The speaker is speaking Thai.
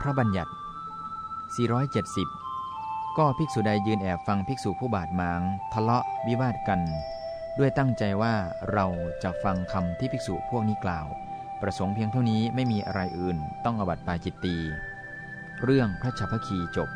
พระบัญญัติ 470 ก็ภิกษุใดยืนแอบฟังภิกษุผู้บาดหมาง ทะเลาะวิวาทกัน ด้วยตั้งใจว่าเราจะฟังคำที่ภิกษุพวกนี้กล่าว ประสงค์เพียงเท่านี้ไม่มีอะไรอื่นต้องอบัติปาจิตตี เรื่องพระชัพพคีจบ